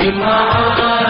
Imam.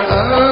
your own.